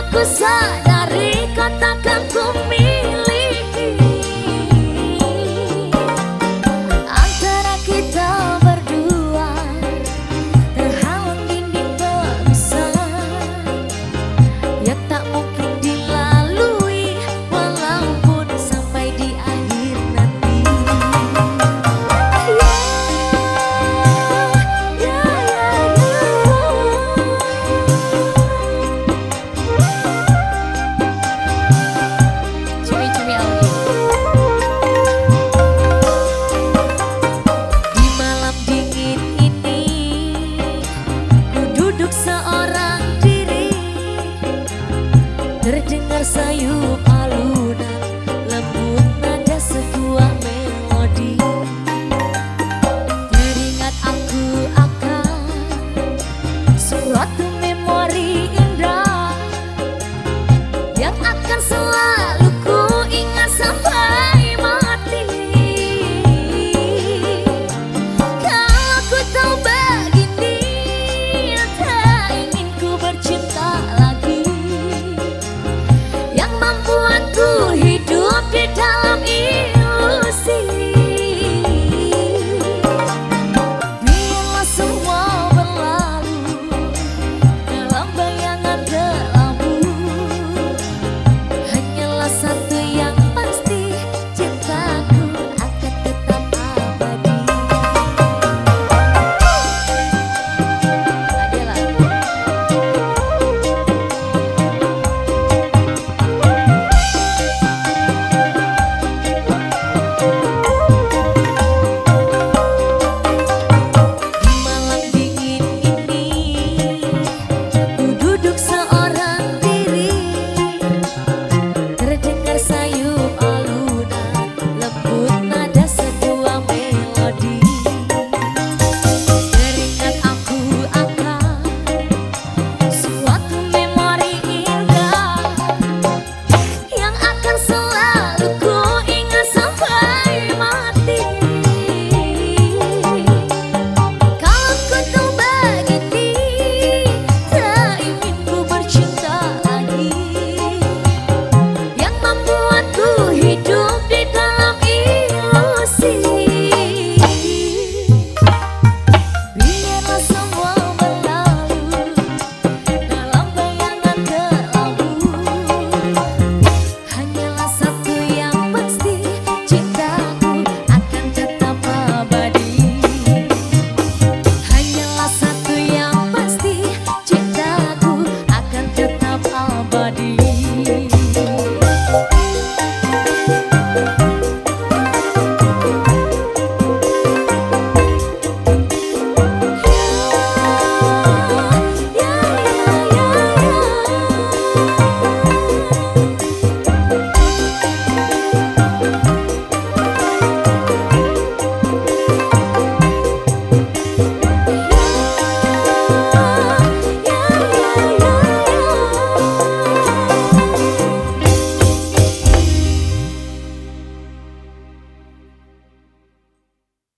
aku saja terdengar sayup